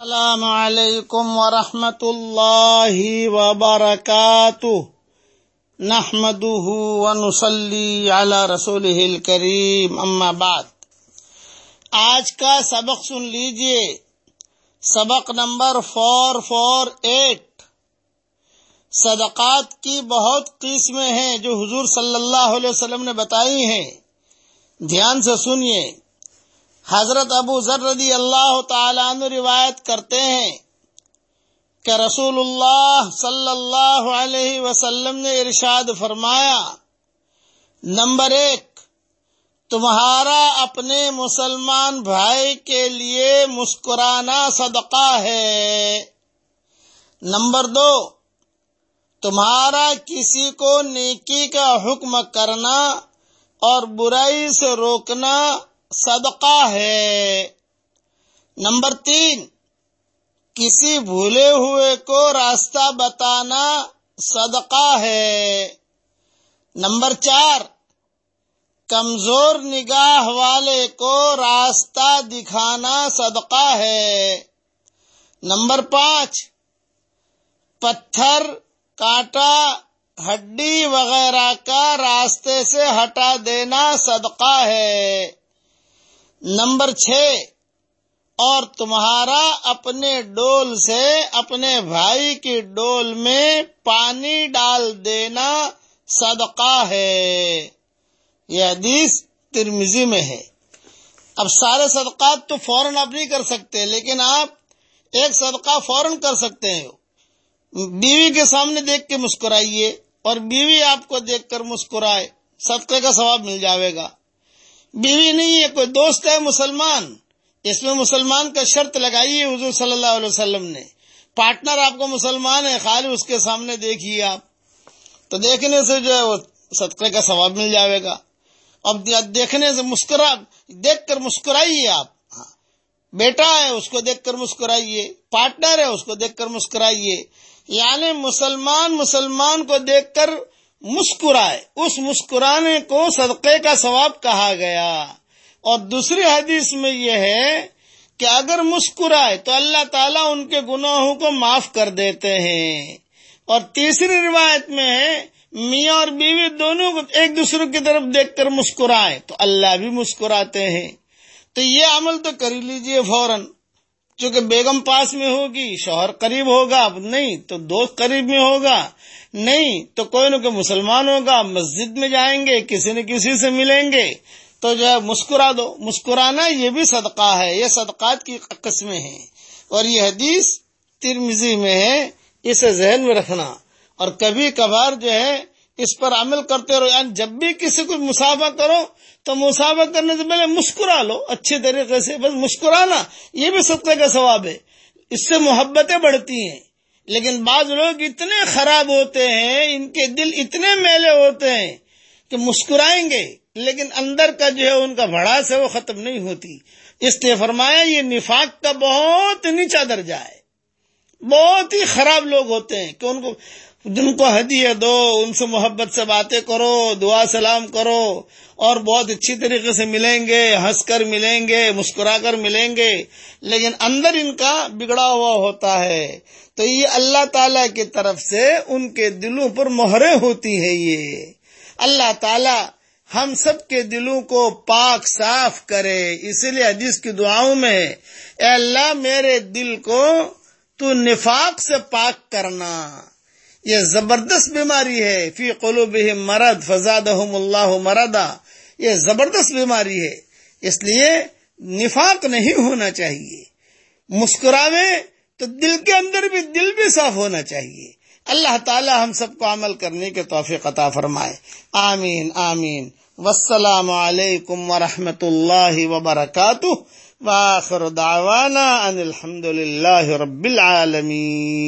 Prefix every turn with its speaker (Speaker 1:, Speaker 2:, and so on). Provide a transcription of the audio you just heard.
Speaker 1: السلام علیکم ورحمۃ اللہ وبرکاتہ۔ نحمده ونصلي على رسوله الكريم اما بعد۔ آج کا سبق سن لیجیے۔ سبق نمبر فور فور ایٹ صدقات کی بہت قسمیں ہیں جو حضور صلی اللہ علیہ وسلم نے بتائی ہیں۔ دھیان سے سنیے۔ حضرت ابو ذر رضی اللہ تعالیٰ عنہ روایت کرتے ہیں کہ رسول اللہ صلی اللہ علیہ وسلم نے ارشاد فرمایا، نمبر ایک، تمہارا اپنے مسلمان بھائی کے لیے مسکرانا صدقہ ہے۔ نمبر دو، تمہارا کسی کو نیکی کا حکم کرنا اور برائی سے روکنا صدقہ ہے۔ نمبر تین، کسی بھولے ہوئے کو راستہ بتانا صدقہ ہے۔ نمبر چار، کمزور نگاہ والے کو راستہ دکھانا صدقہ ہے۔ نمبر پانچ، پتھر، کانٹا، ہڈی وغیرہ کا راستے سے ہٹا دینا صدقہ ہے۔ نمبر چھ اور تمہارا اپنے ڈول سے اپنے بھائی کی ڈول میں پانی ڈال دینا صدقہ ہے۔ یہ حدیث ترمیزی میں ہے۔ اب سارے صدقات تو فوراً آپ نہیں کر سکتے، لیکن آپ ایک صدقہ فوراً کر سکتے ہیں۔ بیوی کے سامنے دیکھ کے مسکرائیے، اور بیوی آپ کو دیکھ کر مسکرائے، صدقے کا ثواب مل جاوے گا۔ بیوی نہیں ہے، کوئی دوست ہے مسلمان۔ اس میں مسلمان کا شرط لگائی ہے حضور صلی اللہ علیہ وسلم نے۔ پارٹنر آپ کو مسلمان ہے، خالی اس کے سامنے دیکھیے آپ۔ تو دیکھنے سے جو ہے وہ صدقے کا ثواب مل جائے گا۔ اب دیکھنے سے مسکرا، دیکھ کر مسکرائیے آپ۔ ہاں۔ بیٹا ہے، اس کو دیکھ کر مسکرائیے۔ پارٹنر ہے، اس کو دیکھ کر مسکرائیے۔ یعنی مسلمان مسلمان کو دیکھ کر مسکرائے۔ اس مسکرانے کو صدقے کا ثواب کہا گیا۔ اور دوسری حدیث میں یہ ہے کہ اگر مسکرائے تو اللہ تعالیٰ ان کے گناہوں کو معاف کر دیتے ہیں۔ اور تیسری روایت میں ہے، میاں اور بیوی دونوں کو ایک دوسرے کی طرف دیکھ کر مسکرائے تو اللہ بھی مسکراتے ہیں۔ تو یہ عمل تو کر لیجیے فوراً۔ چونکہ بیگم پاس میں ہوگی، شوہر قریب ہوگا نہیں تو دوست قریب میں ہوگا۔ نہیں تو کوئی نہ کوئی مسلمان ہوگا، مسجد میں جائیں گے، کسی نہ کسی سے ملیں گے۔ تو جو ہے مسکرا دو۔ مسکرانا یہ بھی صدقہ ہے، یہ صدقات کی قسمیں ہیں۔ اور یہ حدیث ترمزی میں ہے، اسے ذہن میں رکھنا۔ اور کبھی کبھار جو ہے اس پر عمل کرتے رہو۔ یعنی جب بھی کسی کو مسافہ کرو تو مسافہ کرنے سے پہلے مسکرا لو، اچھے طریقے سے، بس مسکرانا۔ یہ بھی صدقے کا ثواب ہے۔ اس سے محبتیں بڑھتی ہیں۔ لیکن بعض لوگ اتنے خراب ہوتے ہیں، ان کے دل اتنے میلے ہوتے ہیں کہ مسکرائیں گے۔ لیکن اندر کا جو ہے، ان کا بڑاس ہے وہ ختم نہیں ہوتی۔ اس نے فرمایا، یہ نفاق کا بہت نیچا درجہ ہے۔ بہت ہی خراب لوگ ہوتے ہیں کہ ان کو جن کو ہدیہ دو، ان سے محبت سے باتیں کرو، دعا سلام کرو، اور بہت اچھی طریقے سے ملیں گے، ہنس کر ملیں گے، مسکرا کر ملیں گے۔ لیکن اندر ان کا بگڑا ہوا ہوتا ہے۔ تو یہ اللہ تعالی کی طرف سے ان کے دلوں پر مہرے ہوتی ہے یہ۔ اللہ تعالی ہم سب کے دلوں کو پاک صاف کرے۔ اسی لیے حدیث کی دعاؤں میں، اے اللہ میرے دل کو تو نفاق سے پاک کرنا۔ یہ زبردست بیماری ہے، فی قلوبہم مرد فزادہم اللہ مردا یہ زبردست بیماری ہے۔ اس لیے نفاق نہیں ہونا چاہیے۔ مسکراوے تو دل کے اندر بھی دل بھی صاف ہونا چاہیے۔ اللہ تعالی ہم سب کو عمل کرنے کے توفیق عطا فرمائے۔ آمین آمین۔ والسلام علیکم ورحمۃ اللہ وبرکاتہ۔ واخر دعوانا ان الحمد للہ رب العالمین۔